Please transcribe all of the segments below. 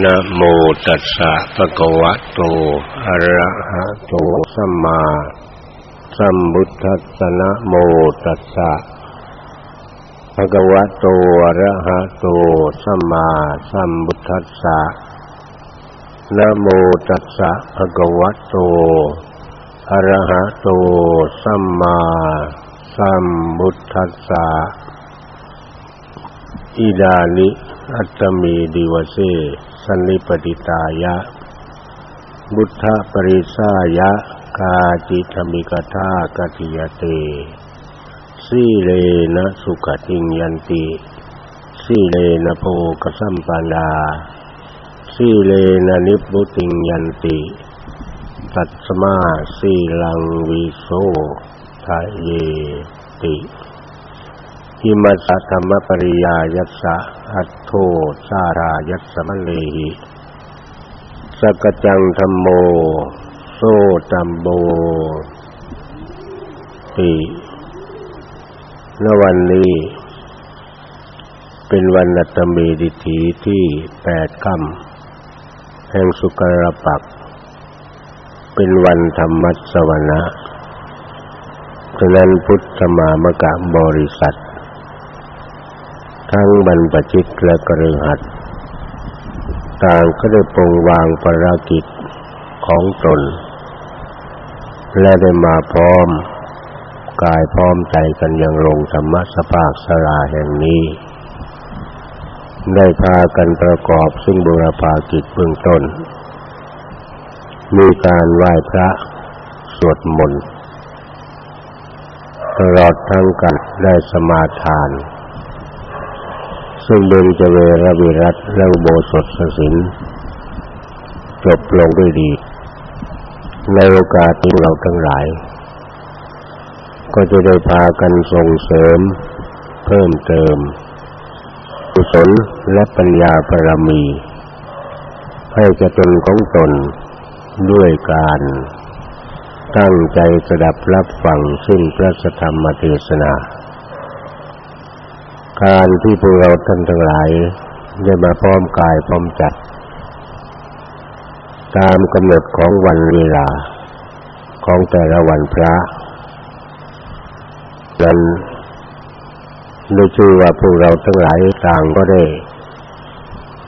นะโมตัสสะภะคะวะโต อะระหะโต สัมมาสัมพุทธัสสะนะโมตัสสะภะคะวะโต อะระหะโต สัมมาสัมพุทธัสสะนะโมตัสสะภะคะวะโต อะระหะโต สัมมาสัมพุทธัสสะอิดานิ อัตตมีดิวเสสันนิปติตายะบุทธปริสายะกาจิธมิกทากติยเตสีเลนะสุขติงยันติสีเลนะโพกสัมปันดาสีเลนะนิพุติงยันติตัตสมาสีลังวิโสทะเยติอิมัสสะธรรมปริยายัสสะ อัตโทสารายัสสมะเลหิสกจังธรรมโม โซตัมโบติณวันนี้ เป็นวันนัตมีดิถีที่แปดค่ำแห่งสุกรปัก เป็นวันธรรมัสวนะฉะนั้นพุทธมามกะบริษัท ทั้งบรรพชิตและกระหัดต่างก็ได้ปรงวางภารกิจของตน และได้มาพร้อมกายพร้อมใจกันยังลงธรรมสภาคสลาแห่งนี้ ได้พากันประกอบซึ่งบุรพากิจเบื้องต้น มีการไหว้พระสวดมนต์ตลอดทั้งกันได้สมาทาน ซึ่งเบญจเวรวิรัตและอุโบสถศิลจบลงด้วยดี ในโอกาสที่เราทั้งหลาย ก็จะได้พากันส่งเสริม เพิ่มเติมกุศลและปัญญาปรมี ให้จะตนของตนด้วยการตั้งใจสดับรับฟังซึ่งพระธรรมเทศนา การที่พวกเราท่านทั้งหลายได้มาพร้อมกายพร้อมจัด ตามกำหนดของวันเวลาของแต่ละวันพระนั้นได้ชื่อว่าพวกเราทั้งหลายต่างก็ได้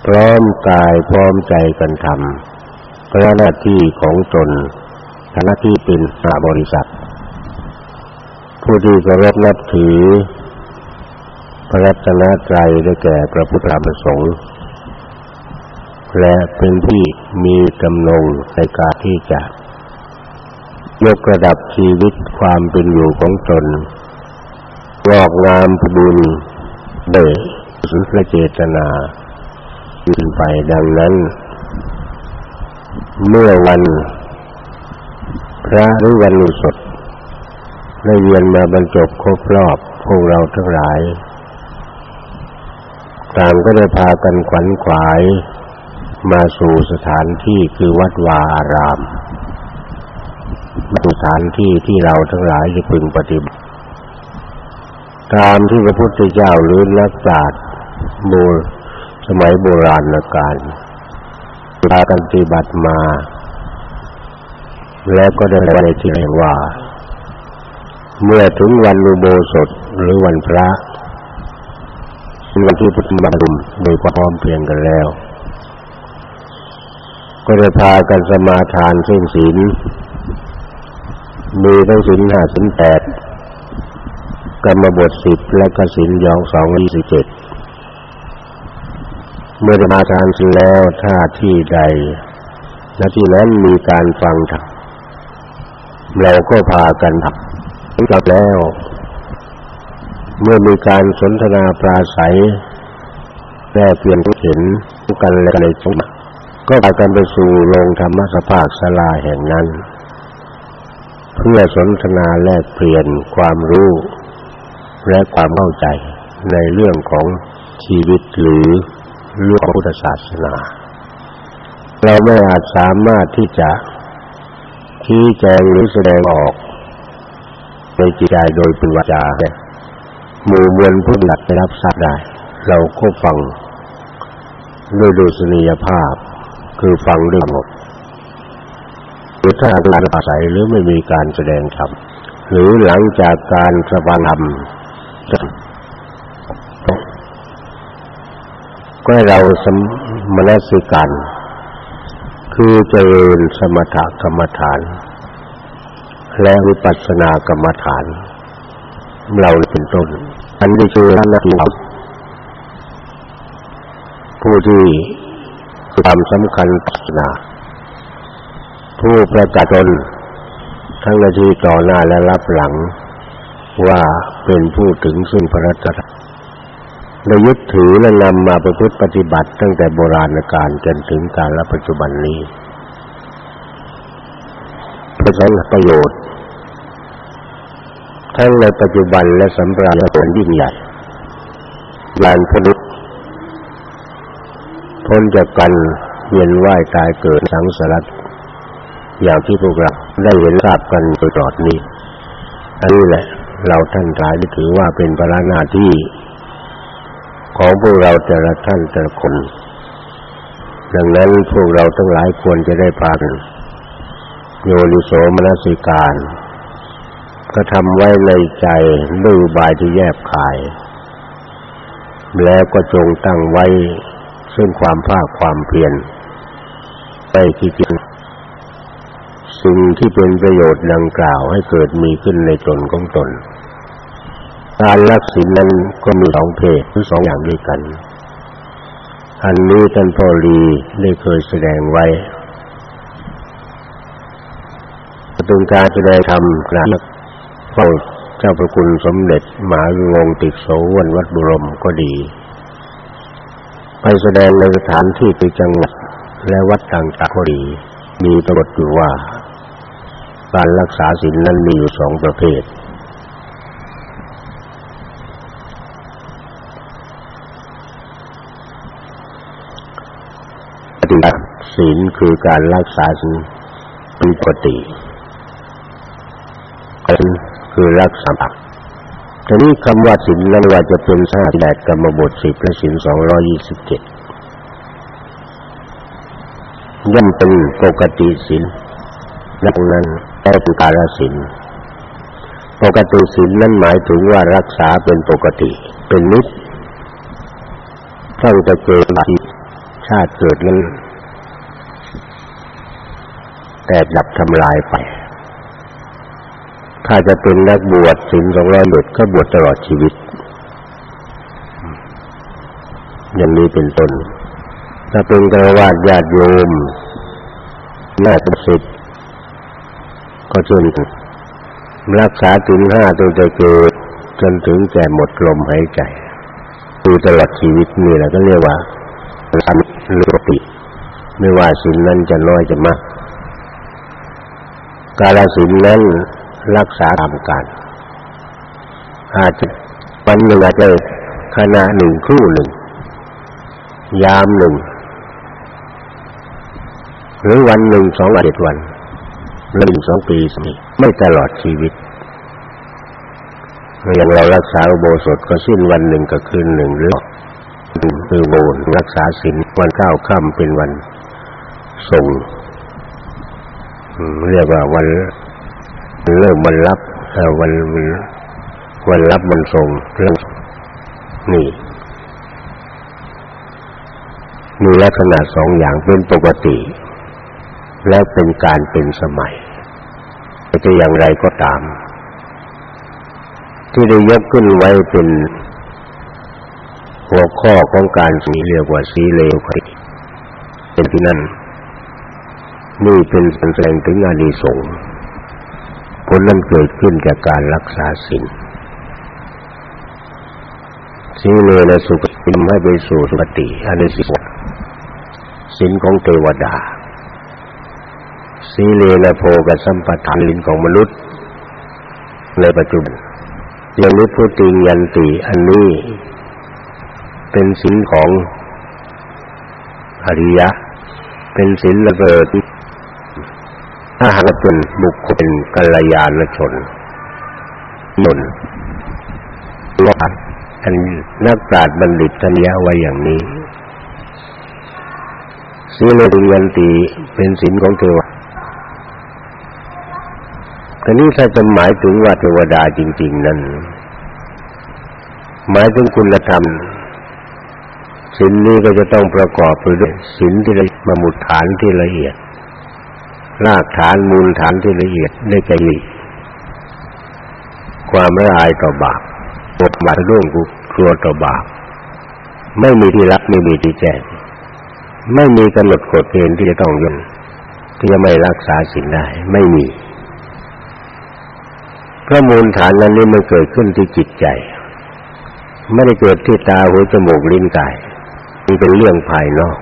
พร้อมกายพร้อมใจกันทำพราะหน้าที่ของตนหน้าที่เป็นสาบริษัท ผู้ที่เคารพนับถือ ระรัตนตรัยได้แก่พระพุทธธรรมสงฆ์และเป็นที่มีกำนงในการที่จะ ยกระดับชีวิตความเป็นอยู่ของตนงอกงามพบุญเดชสุนเจตนาขึ้นไปดังนั้น เมื่อวัน พระหรือวันอุสดได้เวียนมาบรรจบครบรอบพวกเราทั้งหลาย ต่างก็ได้พากันขวัญขวาย มาสู่สถานที่คือวัดวาอารามสถานที่ที่เราทั้งหลายจะพึงปฏิบัติ ตามที่พระพุทธเจ้าหรือนักปราชญ์โบสมัยโบราณการพากันปฏิบัติมา แล้วก็ได้ไว้ที่เรียกว่า เมื่อถึงวันอุโบสถหรือวันพระ วันที่พุทธมารมโดยความพร้อมเพียงกันแล้ว ก็ได้พากันสมาทานซึ่งศีลมีทั้งศีลห้าศีลแปดกรรมบทสิบและก็ศีลยองสองยี่สิบเจ็ดเมื่อได้มาทานศีลแล้วถ้าที่ใดณที่นั้นมีการฟังธรรมเราก็พากันทำกับแล้ว เมื่อมีการสนทนาปราศัยแลกเปลี่ยนเห็นกันและกันในสมก็พากันไปสู่โรงธรรมสภาคสลาแห่งนั้น เพื่อสนทนาแลกเปลี่ยนความรู้ และความเข้าใจในเรื่องของชีวิตหรือเรื่องพุทธศาสนา เราไม่อาจสามารถที่จะชี้แจงหรือแสดงออกในจิตใจโดยเป็นวาจา หมู่มวลผู้หลักได้รับทราบได้ เราก็ฟังด้วยดุษณียภาพ คือฟังด้วยหมดหรือถ้าการอาศัยหรือไม่มีการแสดงธรรมหรือหลังจากการสฟังธรรมก็ให้เราสมณสิการคือเจริญสมถกรรมฐาน และวิปัสสนากรรมฐาน เราเป็นต้น อันนี้คือท่านนักเราผู้ที่ความสำคัญศาสนาผู้ประกาศตนทั้งในที่ต่อหน้าและรับหลัง ว่าเป็นผู้ถึงซึ่งพระรัตนได้ยึดถือและนำมาประพฤติปฏิบัติตั้งแต่โบราณกาลจนถึงกาลปัจจุบันนี้เพื่อใช้ประโยชน์ ทั้งในปัจจุบันและสำราญผลยิ่งใหญ่ยานพนุษพ้นจากกันเวียนว่ายตายเกิดสังสารอย่างที่พวกเราได้เห็นทราบกันตลอดนี้ อันนี้แหละ เราท่านหลายถือว่าเป็นภาระหน้าที่ ของพวกเราแต่ละท่านแต่ละคน ดังนั้นพวกเราทั้งหลายควรจะได้พากันโยนิโสมนสิการ ก็ทำไว้ในใจด้วยบายที่แยบขาย แล้วก็จงตั้งไว้ ซึ่งความภาคความเพียรไปที่จริงสิ่งที่เป็นประโยชน์ดังกล่าวให้เกิดมีขึ้นในตนของตน การรักศีลนั้นก็มีสองเพศหรือสองอย่างด้วยกัน อันนี้ท่านพ่อรีได้เคยแสดงไว้เป็นการแสดงธรรมกราบ เฝ้าเจ้าพระคุณสมเด็จมหาวงติกโสวันวัดบุรมก็ดี ไปแสดงในสถานที่ในจังหวัดและวัดต่างๆก็ดี มีปรากฏอยู่ว่า การรักษาศีลนั้นมีอยู่สองประเภทฏิบัติศีลคือการรักษาศีลปกติเป็น คือรักษาทีนี้คำว่าศีลนั้นว่าจะเป็นสาแดดกรรมบทสิบและศีลสองร้อยี่สิบเจ็ดย่อมเป็นปกติศีลดังนั้นแค่เป็นการศีลปกติศีลนั้นหมายถึงว่ารักษาเป็นปกติเป็นนิดต้องจะเกิดชาติเกิดนั้นแต่ดับทำลายไป ถ้าจะเป็นนักบวชสินสองร้อยบทก็บวชตลอดชีวิต อย่างนี้เป็นต้นถ้าเป็นกระวาดญาติโยมน่าจะสิทธิ์ก็จนรักษาถึงห้าตั้งแต่เกิดจนถึงแก่หมดลมหายใจคือตลอดชีวิตนี่แหละก็เรียกว่าทำเรือปิไม่ว่าสินนั้นจะน้อยจะมาก กาลสินนั้น รักษาตามการอาจจะวันหนึ่งอาจจะขณะหนึ่งครู่หนึ่ง ยามหนึ่ง หรือวันหนึ่งสองอาทิตย์วันหนึ่งสองปีสิไม่ตลอดชีวิตอย่างเรารักษาโบสถก็สิ้นวันหนึ่งกับคืนหนึ่งหรือคือโบนรักษาศีลวันเก้าค่ำเป็นวันส่งเรียกว่าวัน เริ่มวันรับวันวันรับมันส่งเรื่องนี่มีลักษณะสองอย่างเป็นปกติ และเป็นการเป็นสมัยจะอย่างไรก็ตาม ที่ได้ยกขึ้นไว้เป็นหัวข้อของการสีเรียกว่าสีเลวเป็นที่นั่นนี่เป็นแสดงถึงอานิสงส์ ผลนั้นเกิดขึ้นจากการรักษาศีลสีเลและสุขทำให้ไปสู่สุคติอันนี้สิศีลของเทวดาสีเลและโพกับสัมปทานลินของมนุษย์ ในปัจจุบันยังนี้พูดติงยันติอันนี้ เป็นศีลของอริยะ เป็นศีลระเบิด กเป็นบุคคลกัลยาณชนนนว่าอันนักปราชญ์บัณฑิตทัญญาไว้อย่างนี้สีเลดุยันตีเป็นศีลของเทวดาแต่นี้ถ้าจะหมายถึงว่าเทวดาจริง ๆ นั้น หมายถึงคุณธรรมศีลนี้ก็จะต้องประกอบไปด้วยศีลที่ละมามุดฐานที่ละเอียด รากฐานมูลฐานที่ละเอียดได้ใจมี ความละอายต่อบาปบทบาทร่วงกุกลัวต่อบาปไม่มีที่รักไม่มีที่แจ้งไม่มีกำหนดกฎเกณฑ์ที่จะต้องยนที่จะไม่รักษาสิ่งได้ ไม่มีพระมูลฐานนั้นนี่มันเกิดขึ้นที่จิตใจ ไม่ได้เกิดที่ตาหูจมูกลิ้นกายมันเป็นเรื่องภายนอก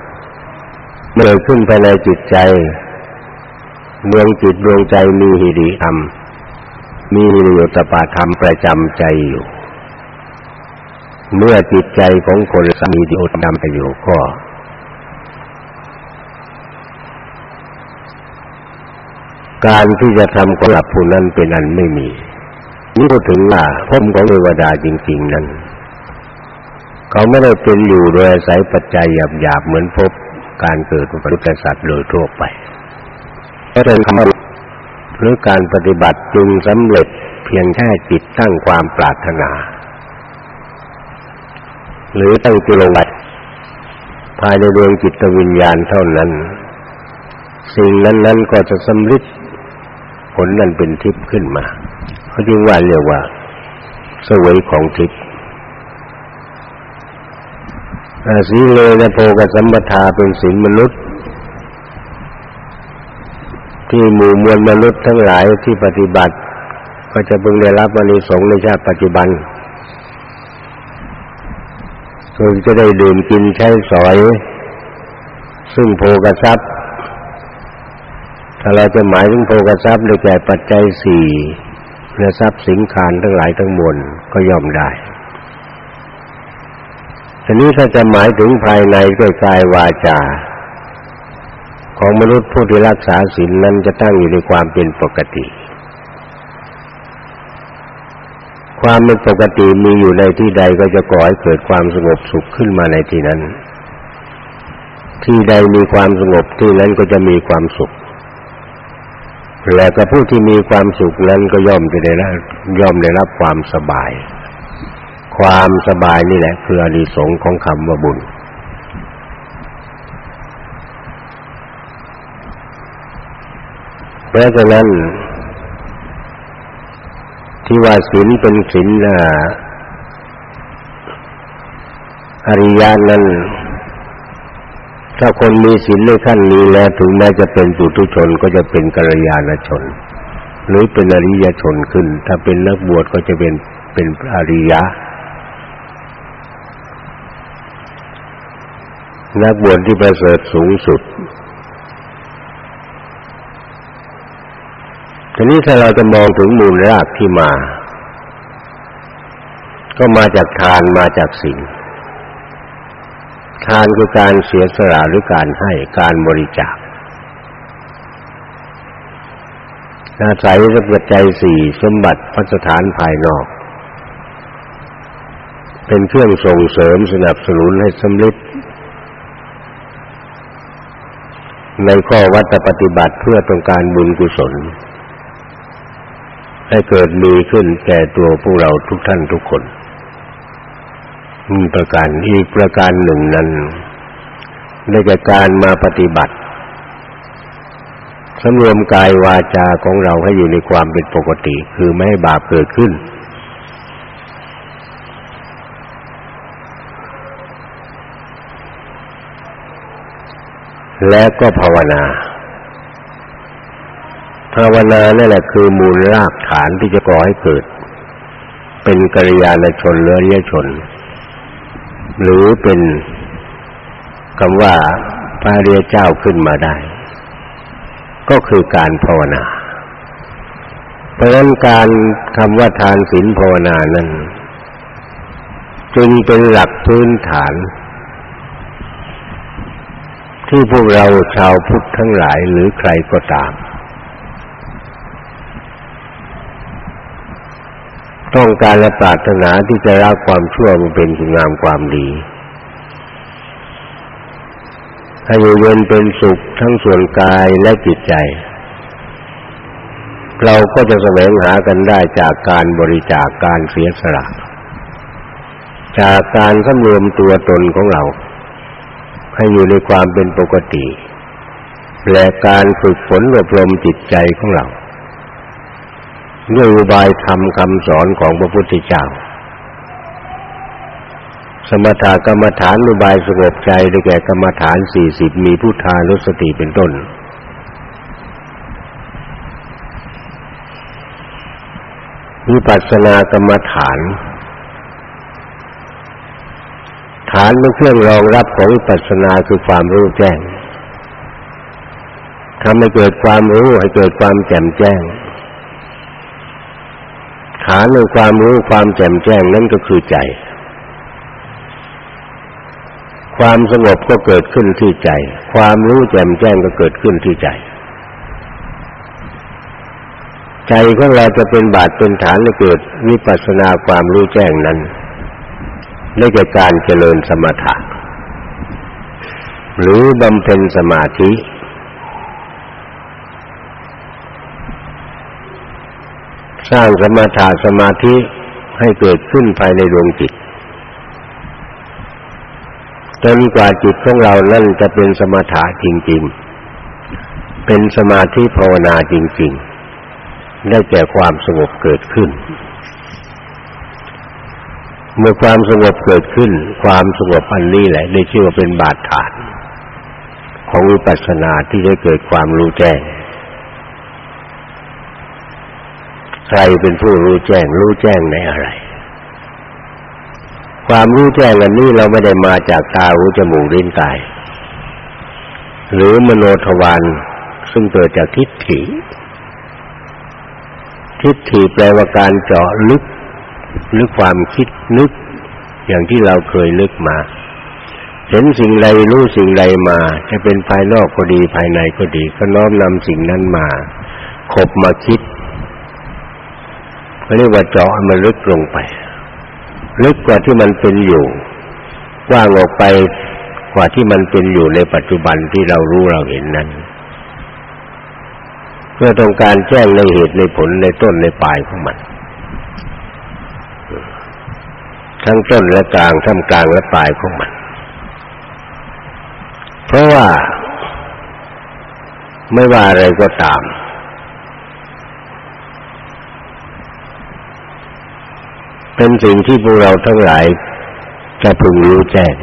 เมื่อขึ้นภายในจิตใจ เมืองจิตดวงใจมีหิริธรรม มีหิริโอตปาธรรมประจำใจอยู่ เมื่อจิตใจของคนสมีดิโอตามไปอยู่ก็การที่จะทำกลับผู้นั้นเป็นอันไม่มี นี่พูดถึงว่าพมของเทวดาจริง ๆ นั้น เขาไม่ได้เป็นอยู่โดยอาศัยปัจจัยหยาบๆเหมือนพบการเกิดของมนุษย์สัตว์โดยทั่วไป พราะฉะนั้นหรือการปฏิบัติจึงสำเร็จเพียงแค่จิตตั้งความปรารถนา หรือตั้งจิตลงไปภายในดวงจิตวิญญาณเท่านั้น สิ่งนั้นๆก็จะสำเร็จผลนั้นเป็นทิพย์ขึ้นมาเขาจึงว่าเรียกว่าสวยของทิพย์สีเลนะโพกสัมปทาเป็นศีลมนุษย์ ที่หมู่มวลมนุษย์ทั้งหลายที่ปฏิบัติ ก็จะพึงได้รับอานิสงส์ในชาติปัจจุบันคือจะได้ดื่มกินใช้สอย ซึ่งโพกทรัพย์ ถ้าเราจะหมายถึงโภกทรัพย์ได้แก่ปัจจัยสี่เรือทรัพย์สินคารทั้งหลายทั้งมวลก็ย่อมได้ทีนี้ถ้าจะหมายถึงภายในด้วยกายวาจา ของมนุษย์ผู้ที่รักษาศีลนั้นจะตั้งอยู่ในความเป็นปกติ ความเป็นปกติมีอยู่ในที่ใดก็จะก่อให้เกิดความสงบสุขขึ้นมาในที่นั้น ที่ใดมีความสงบที่นั้นก็จะมีความสุข และก็ผู้ที่มีความสุขนั้นก็ย่อมจะได้รับย่อมได้รับความสบาย ความสบายนี่แหละคืออนิสงส์ของคำว่าบุญ เพราะฉะนั้น ที่ว่าศีลเป็นศีลอริยานั้นถ้าคนมีศีลในขั้นนี้แล้วถึงแม้จะเป็นสุทุชนก็จะเป็นกัลยาณชน หรือเป็นอริยชนขึ้น ถ้าเป็นนักบวชก็จะเป็นเป็นอริยะนักบวชที่ประเสริฐสูงสุด ทีนี้ถ้าเราจะมองถึงมูลรากที่มา ก็มาจากทานมาจากศีลทานคือการเสียสละหรือการให้การบริจาคอาศัยปัจจัยสี่สมบัติพัสถานภายนอก เป็นเครื่องส่งเสริมสนับสนุนให้สำเร็จในข้อวัตปฏิบัติเพื่อต้องการบุญกุศล ให้เกิดมีขึ้นแก่ตัวพวกเราทุกท่านทุกคนมีประการอีกประการหนึ่งนั้นได้แก่การมาปฏิบัติสำรวมกายวาจาของเราให้อยู่ในความเป็นปกติ คือไม่ให้บาปเกิดขึ้น และก็ภาวนา ภาวนานี่แหละคือมูลรากฐานที่จะก่อให้เกิด เป็นกัลยาณชนเลือเรียชน หรือเป็นคำว่าพระเรียเจ้าขึ้นมาได้ ก็คือการภาวนา เพราะฉะนั้นการคำว่าทานศีลภาวนานั้น จึงเป็นหลักพื้นฐาน ที่พวกเราชาวพุทธทั้งหลายหรือใครก็ตาม ต้องการและปรารถนาที่จะรับความชั่วมาเป็นคุณงามความดีให้อยู่เย็นเป็นสุขทั้งส่วนกายและจิตใจ เราก็จะแสวงหากันได้จากการบริจาคการเสียสละ จากการสำรวมตัวตนของเรา ให้อยู่ในความเป็นปกติ และการฝึกฝนอบรมจิตใจของเรา ด้วยอุบายธรรมคำสอนของพระพุทธเจ้า สมถกรรมฐานอุบายสงบใจได้แก่กรรมฐานสี่สิบมีพุทธานุสติเป็นต้น วิปัสสนากรรมฐาน ฐานเป็นเครื่องรองรับของวิปัสสนาคือความรู้แจ้งทำให้เกิดความรู้ให้เกิดความแจ่มแจ้งานในความรู้ความแจ่มแจ้งนั่นก็คือใจ ความสงบก็เกิดขึ้นที่ใจ ความรู้แจ่มแจ้งก็เกิดขึ้นที่ใจ ใจของเราจะเป็นบาทเป็นฐานและเกิดวิปัสสนาความรู้แจ้งนั้นได้แก่การเจริญสมถะหรือบำเพ็ญสมาธิ สร้างสมาธิสมาธิให้เกิดขึ้นภายในดวงจิตจนกว่าจิตของเรานั่นจะเป็นสมาธิจริง ๆ เป็นสมาธิภาวนาจริง ๆ ได้แก่ความสงบเกิดขึ้น เมื่อความสงบเกิดขึ้น ความสงบอันนี้แหละได้ชื่อว่าเป็นบาดฐาน ของวิปัสสนาที่จะเกิดความรู้แจ้ง ใครเป็นผู้รู้แจ้ง รู้แจ้งในอะไร ความรู้แจ้งอันนี้เราไม่ได้มาจากตาหูจมูกลิ้นกาย หรือมโนทวารซึ่งเกิดจากทิฏฐิ ทิฏฐิแปลว่าการเจาะลึกลึกความคิดนึก อย่างที่เราเคยนึกมา เห็นสิ่งใดรู้สิ่งใดมา จะเป็นภายนอกก็ดีภายในก็ดี ก็น้อมนำสิ่งนั้นมาคบมาคิด เรียกว่าเจาะมันลึกลงไป ลึกกว่าที่มันเป็นอยู่กว้างออกไปกว่าที่มันเป็นอยู่ในปัจจุบันที่เรารู้เราเห็นนั้น เพื่อต้องการแจ้งในเหตุในผลในต้นในปลายของมัน ทั้งต้นและกลางท่ามกลางและปลายของมัน เพราะว่าไม่ว่าอะไรก็ตาม เป็นสิ่งที่พวกเราทั้งหลายจะพึงรู้แจ้ง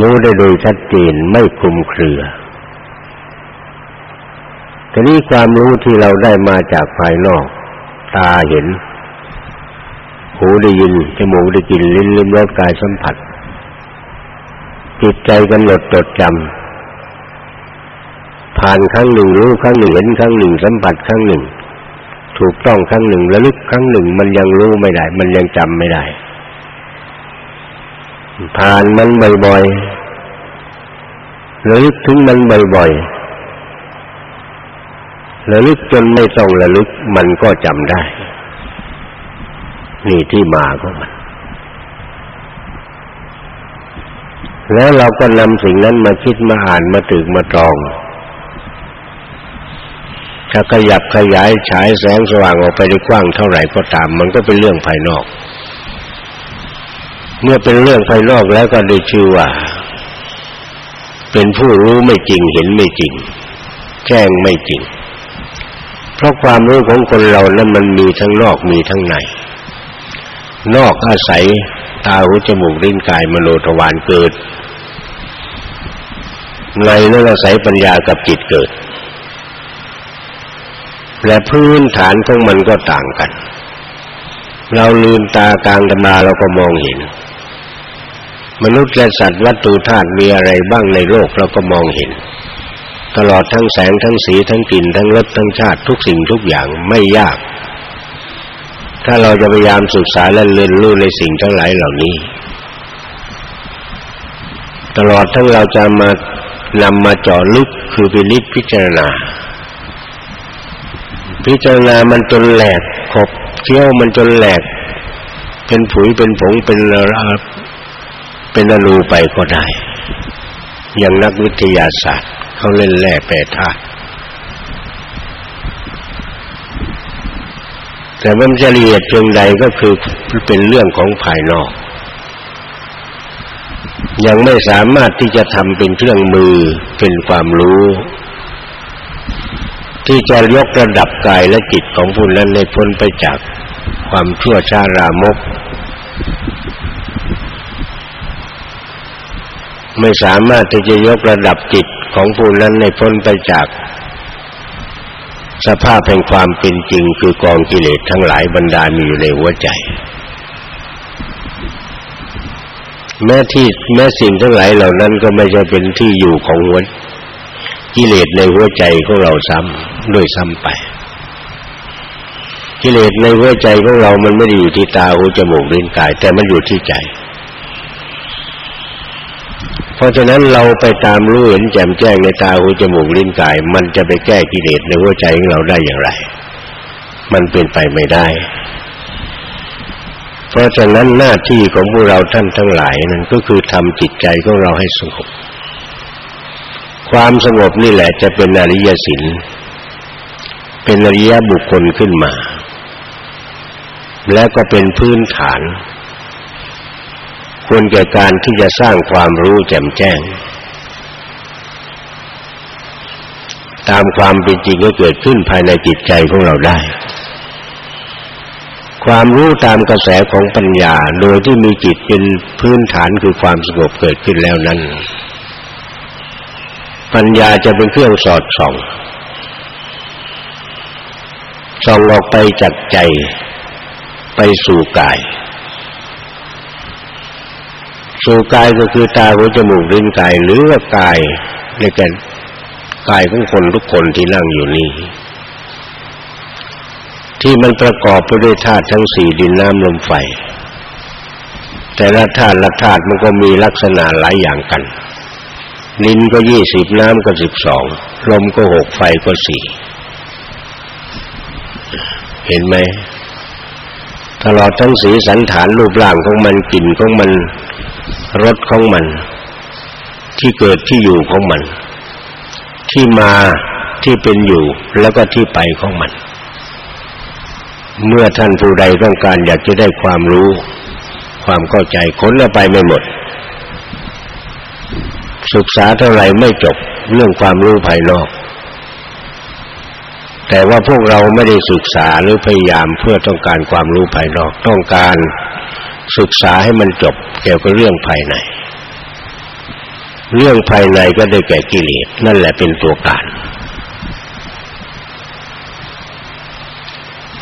รู้ได้โดยชัดเจนไม่คลุมเครือทีนี้ความรู้ที่เราได้มาจากภายนอก ตาเห็น หูได้ยิน จมูกได้กลิ่นลิ้นลิ้มรสกายสัมผัส จิตใจกำหนดจดจำผ่านครั้งหนึ่งรู้ครั้งหนึ่งเห็นครั้งหนึ่งสัมผัสครั้งหนึ่ง ถูกต้องครั้งหนึ่งระลึกครั้งหนึ่ง มันยังรู้ไม่ได้ มันยังจำไม่ได้ ผ่านมันบ่อยๆระลึกถึงมันบ่อยๆระลึกจนไม่ต้องระลึกมันก็จำได้ นี่ที่มาของมันแล้วเราก็นำสิ่งนั้นมาคิดมาอ่านมาตึกมาตรอง ถ้าขยับขยายฉายแสงสว่างออกไปได้กว้างเท่าไหร่ก็ตาม มันก็เป็นเรื่องภายนอก เมื่อเป็นเรื่องภายนอกแล้วก็ได้ชื่อว่า เป็นผู้รู้ไม่จริงเห็นไม่จริง แจ้งไม่จริง เพราะความรู้ของคนเรานั้นมันมีทั้งนอกมีทั้งใน นอกอาศัยตาหูจมูกลิ้นกายมโนทวารเกิดในนั้นอาศัยปัญญากับจิตเกิด และพื้นฐานของมันก็ต่างกัน เราลืมตากลางตาเราก็มองเห็น มนุษย์และสัตว์วัตถุธาตุมีอะไรบ้างในโลกเราก็มองเห็น ตลอดทั้งแสงทั้งสีทั้งกลิ่นทั้งรสทั้งชาติทุกสิ่งทุกอย่างไม่ยาก ถ้าเราจะพยายามศึกษาและเรียนรู้ในสิ่งทั้งหลายเหล่านี้ ตลอดทั้งเราจะมานำมาเจาะลึกคือพินิจพิจารณา พิจารณามันจนแหลกขบเคี้ยวมันจนแหลก เป็นผุยเป็นผงเป็นเป็นอนูไปก็ได้ อย่างนักวิทยาศาสตร์เขาเล่นแร่แปรธาตุแต่มันจะละเอียดเพียงใดก็คือเป็นเรื่องของภายนอก ยังไม่สามารถที่จะทำเป็นเครื่องมือเป็นความรู้ ที่จะยกระดับกายและจิตของผู้นั้นในพ้นไปจากความชั่วช้ารามก ไม่สามารถที่จะยกระดับจิตของผู้นั้นในพ้นไปจาก สภาพแห่งความเป็นจริงคือกองกิเลสทั้งหลายบรรดามีอยู่ในหัวใจ แม้ที่แม้สิ่งทั้งหลายเหล่านั้นก็ไม่ใช่เป็นที่อยู่ของหัว กิเลสในหัวใจของเราซ้ำด้วยซ้ำไป กิเลสในหัวใจของเรามันไม่ได้อยู่ที่ตาหูจมูกลิ้นกาย แต่มันอยู่ที่ใจ เพราะฉะนั้นเราไปตามรู้เห็นแจ่มแจ้งในตาหูจมูกลิ้นกาย มันจะไปแก้กิเลสในหัวใจของเราได้อย่างไร มันเป็นไปไม่ได้ เพราะฉะนั้นหน้าที่ของพวกเราท่านทั้งหลายนั้นก็คือทำจิตใจของเราให้สงบ ความสงบนี่แหละจะเป็นอริยสินเป็นอริยบุคคลขึ้นมา และก็เป็นพื้นฐาน ควรแก่การที่จะสร้างความรู้แจ่มแจ้ง ตามความเป็นจริงก็เกิดขึ้นภายในจิตใจของเราได้ ความรู้ตามกระแสของปัญญาโดยที่มีจิตเป็นพื้นฐานคือความสงบเกิดขึ้นแล้วนั้น ปัญญาจะเป็นเครื่องสอดส่อง ส่องออกไปจากใจไปสู่กาย สู่กายก็คือตาหูจมูกลิ้นกายหรือว่ากายในกันกายของคนทุกคนที่นั่งอยู่นี่ ที่มันประกอบไปด้วยธาตุทั้งสี่ดินน้ำลมไฟ แต่ละธาตุละธาตุมันก็มีลักษณะหลายอย่างกัน ดินก็ยี่สิบน้ำก็สิบสองลมก็หกไฟก็สี่เห็นไหมตลอดทั้งสีสันฐานรูปร่างของมันกลิ่นของมันรสของมัน ที่เกิดที่อยู่ของมัน ที่มาที่เป็นอยู่แล้วก็ที่ไปของมัน เมื่อท่านผู้ใดต้องการอยากจะได้ความรู้ ความเข้าใจค้นแล้วไปไม่หมด ศึกษาเท่าไหร่ไม่จบเรื่องความรู้ภายนอก แต่ว่าพวกเราไม่ได้ศึกษาหรือพยายามเพื่อต้องการความรู้ภายนอก ต้องการศึกษาให้มันจบเกี่ยวกับเรื่องภายใน เรื่องภายในก็ได้แก่กิเลสนั่นแหละเป็นตัวการ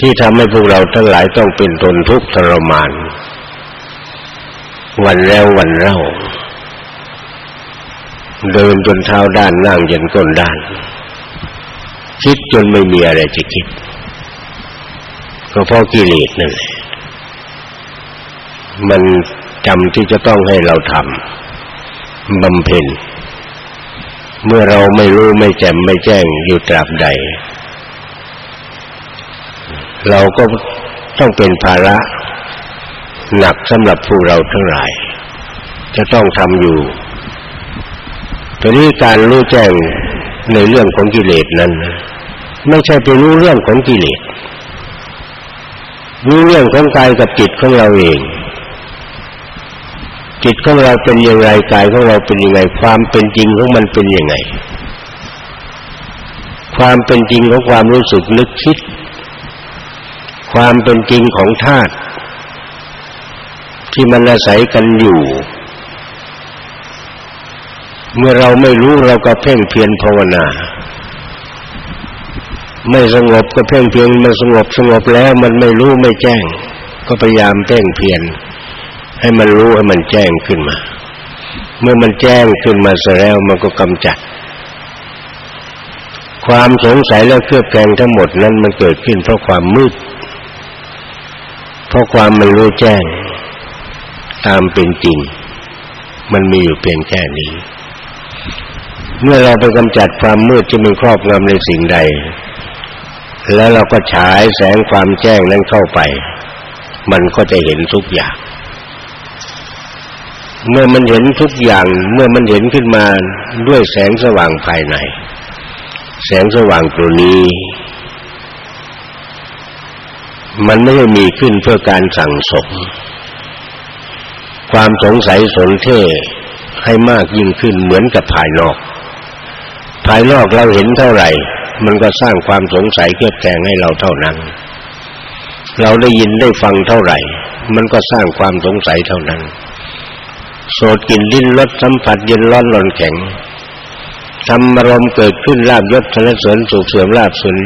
ที่ทำให้พวกเราทั้งหลายต้องเป็นทนทุกข์ทรมาน วันแล้ววันเล่า เดินจนเท้าด้านนั่งยันก้นด้าน คิดจนไม่มีอะไรจะคิด ก็เพราะกิเลสนั่นแหละมันจำที่จะต้องให้เราทำบำเพ็ญเมื่อเราไม่รู้ไม่แจ่มไม่แจ้งอยู่ตราบใด เราก็ต้องเป็นภาระหนักสำหรับผู้เราทั้งหลาย จะต้องทำอยู่ ทีนี้การรู้แจ้งในเรื่องของกิเลสนั้น ไม่ใช่ไปรู้เรื่องของกิเลสรู้เรื่องของกายกับจิตของเราเอง จิตของเราเป็นยังไงกายของเราเป็นยังไง ความเป็นจริงของมันเป็นยังไง ความเป็นจริงของความรู้สึกนึกคิด ความเป็นจริงของธาตุที่มันอาศัยกันอยู่ เมื่อเราไม่รู้เราก็เพ่งเพียรภาวนา ไม่สงบก็เพ่งเพียรมันสงบสงบแล้วมันไม่รู้ไม่แจ้ง ก็พยายามเพ่งเพียรให้มันรู้ให้มันแจ้งขึ้นมา เมื่อมันแจ้งขึ้นมาเสร็จแล้วมันก็กำจัด ความสงสัยและเครือบแคลงทั้งหมดนั้นมันเกิดขึ้นเพราะความมืด เพราะความไม่รู้แจ้ง ตามเป็นจริง มันมีอยู่เพียงแค่นี้ เมื่อเราไปกำจัดความมืดที่มันครอบงำในสิ่งใด แล้วเราก็ฉายแสงความแจ้งนั้นเข้าไป มันก็จะเห็นทุกอย่าง เมื่อมันเห็นทุกอย่าง เมื่อมันเห็นขึ้นมาด้วยแสงสว่างภายใน แสงสว่างตัวนี้ มันไม่ได้มีขึ้นเพื่อการสั่งสม ความสงสัยสนเท่ให้มากยิ่งขึ้นเหมือนกับภายนอก ภายนอกเราเห็นเท่าไหร่ มันก็สร้างความสงสัยเครียดแคงให้เราเท่านั้น เราได้ยินได้ฟังเท่าไหร่ มันก็สร้างความสงสัยเท่านั้น โสดกลิ่นลิ้นรสสัมผัสเย็นร้อนร้อนแข็งธรรมารมณ์เกิดขึ้นลาบยศสรรเสริญสุขเสื่อมลาบสุน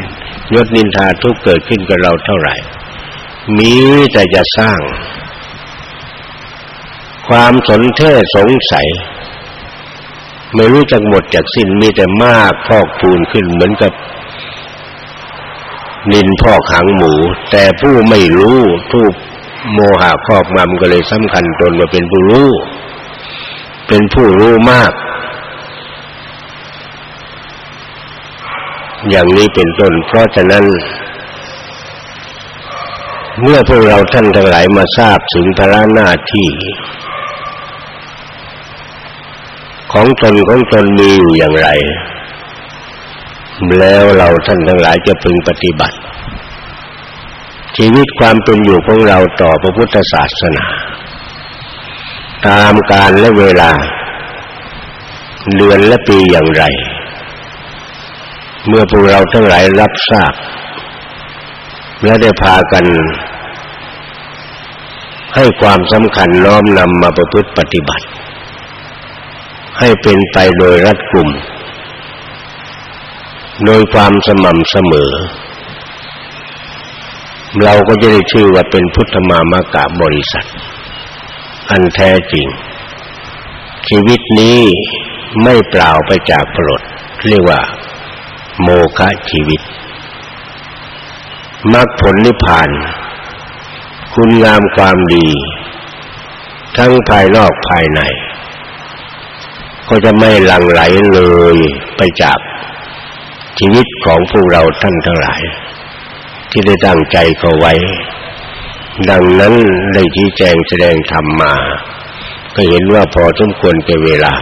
ยศนินทาทุกเกิดขึ้นกับเราเท่าไหร่ มีแต่จะสร้าง ความสนเท่สงสัย ไม่รู้จักหมดจากสิ้นมีแต่มากพอกพูนขึ้นเหมือนกับนินพอกหางหมู แต่ผู้ไม่รู้ทูกโมหะครอบงำก็เลยสำคัญตนว่าเป็นผู้รู้ เป็นผู้รู้มาก อย่างนี้เป็นต้น เพราะฉะนั้น เมื่อพวกเราท่านทั้งหลายมาทราบถึงภาระหน้าที่ ของตนของตนมีอยู่อย่างไร แล้วเราท่านทั้งหลายจะพึงปฏิบัติ ชีวิตความเป็นอยู่ของเราต่อพระพุทธศาสนา ตามการและเวลา เดือนและปีอย่างไร เมื่อพวกเราทั้งหลายรับทราบ และได้พากันให้ความสำคัญน้อมนำมาประพฤติปฏิบัติ ให้เป็นไปโดยรัดกลุ่มโดยความสม่ำเสมอ เราก็จะได้ชื่อว่าเป็นพุทธมามากะบริษัท อันแท้จริง ชีวิตนี้ไม่เปล่าไปจากปลดเรียกว่า โมฆะชีวิตมรรคผลนิพพาน คุณงามความดี ทั้งภายนอกภายใน ก็จะไม่หลั่งไหลเลยไปจากชีวิตของพวกเราท่านทั้งหลาย ที่ได้ตั้งใจเขาไว้ ดังนั้นได้ชี้แจงแสดงธรรมมา ก็เห็นว่าพอสมควรแก่เวลา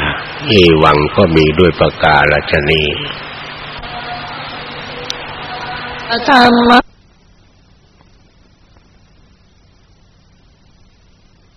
เอวังก็มีด้วยประกาศชนีธรรม